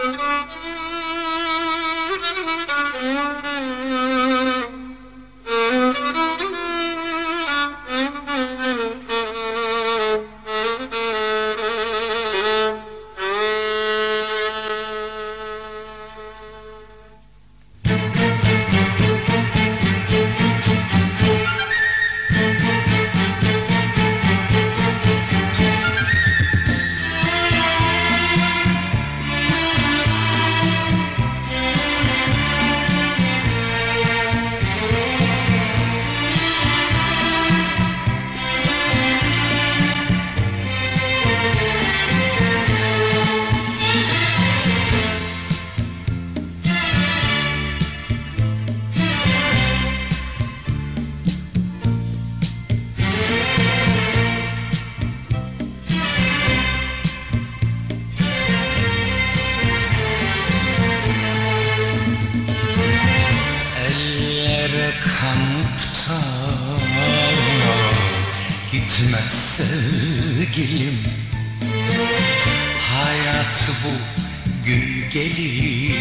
Thank you. Gitme sevgilim. Hayat bu gün gelir.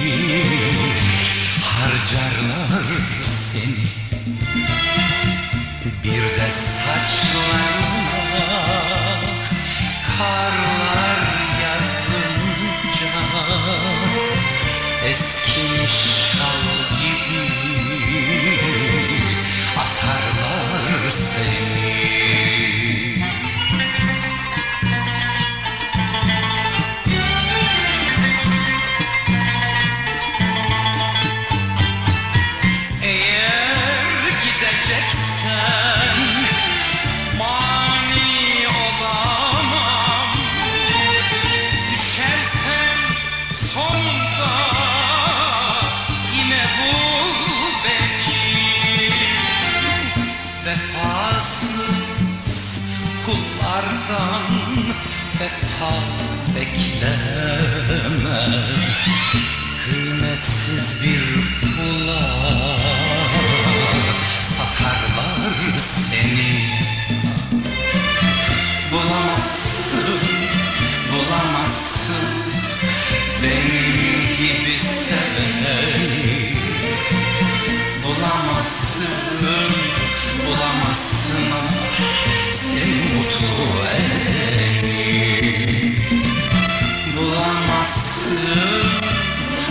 Harcarlar seni.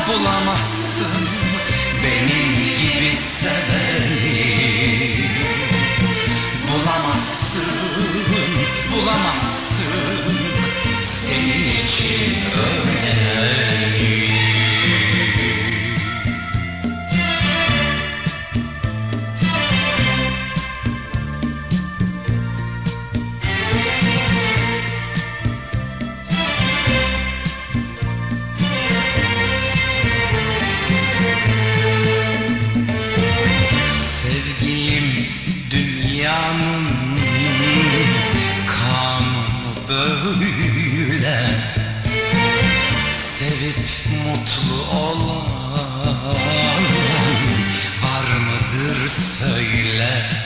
bulamazsın. Benim gibi sever. güle Sevip mutlu olan var mıdır söyle.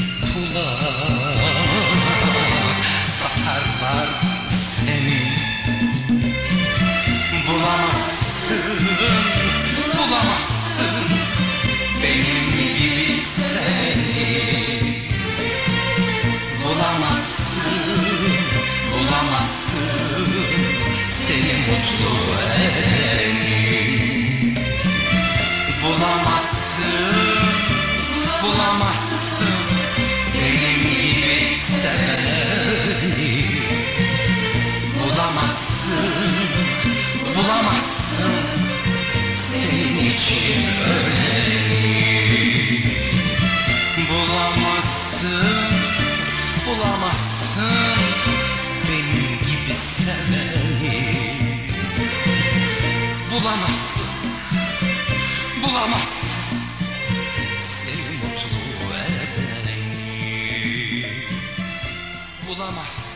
olamaz.